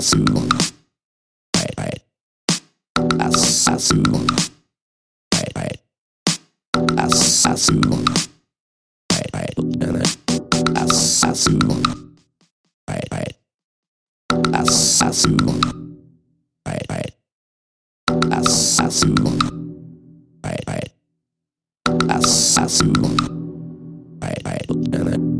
するのはいはいあさするのはいはいあさするのはいはいだねあさするのはいはいあさするのはいはいあさするのはいはいあさするのはいはいだね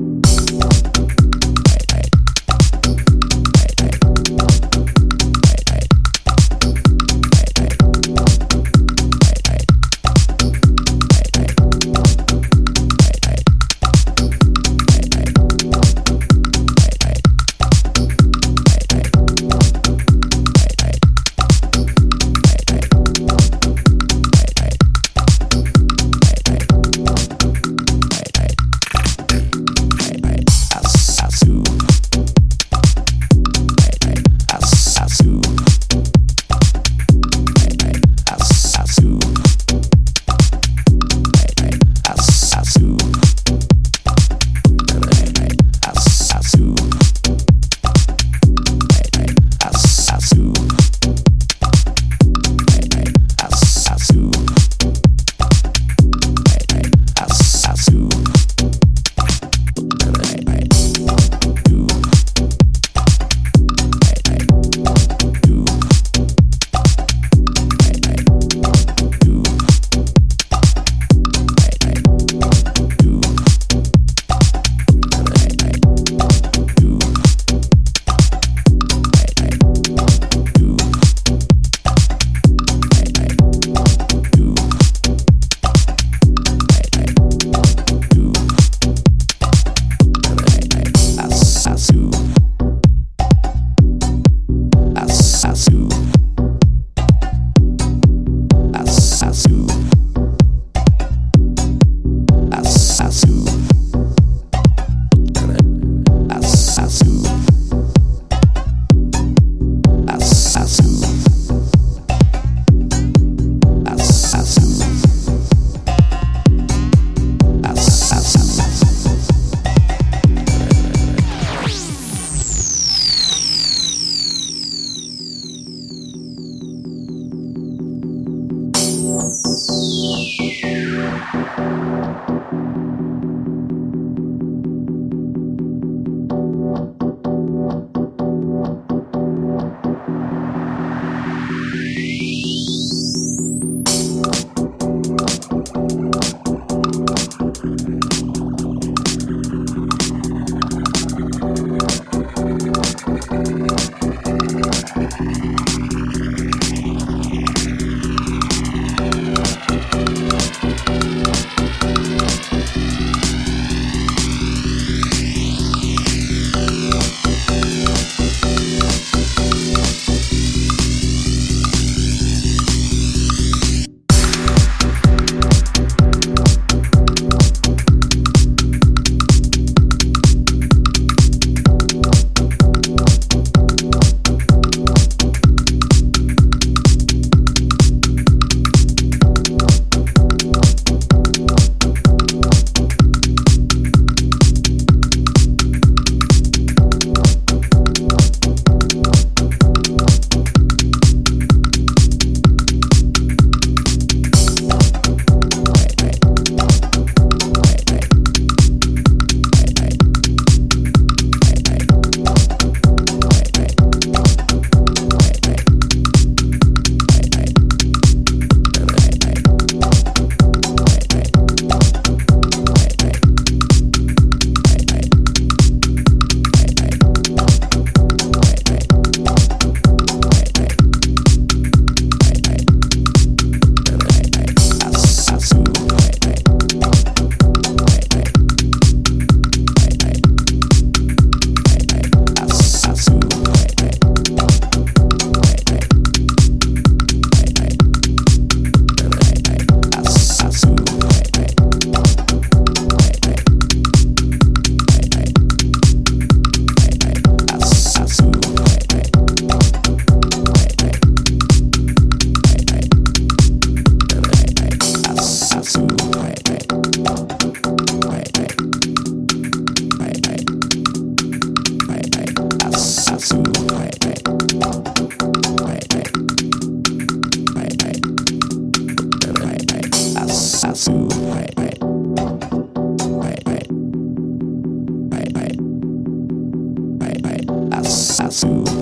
abraço.